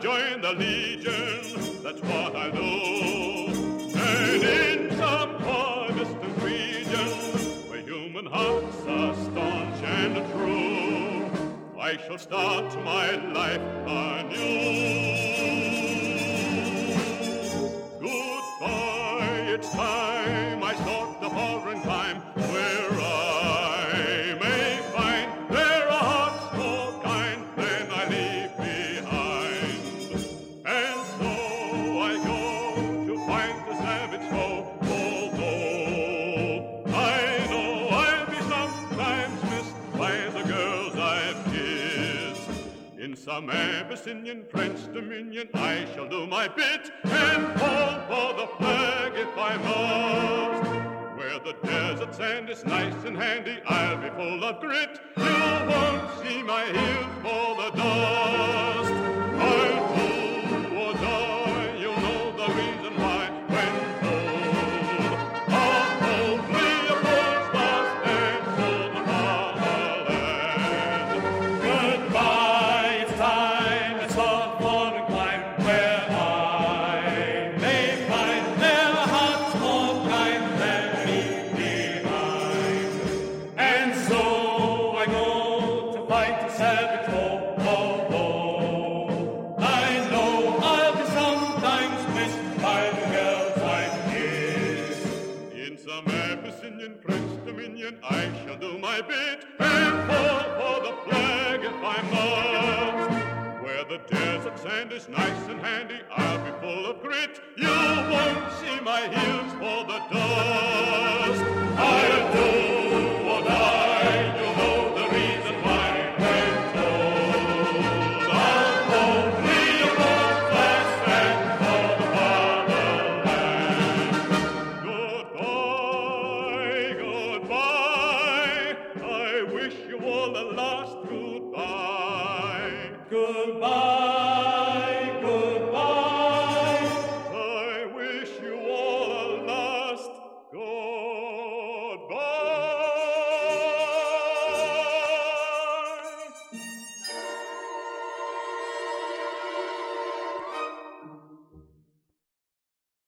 join the legion, that's what I do. Staunch and true, I shall start my life anew. Some Abyssinian French dominion I shall do my bit and fall for the flag if I must. Where the desert sand is nice and handy, I'll be full of grit. You won't see my heels for the dust. and I shall do my bit and fall for the flag if I must. Where the desert sand is nice and handy, I'll be full of grit. You won't see my heels for the dust. I'll Goodbye.